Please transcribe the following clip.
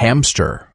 hamster.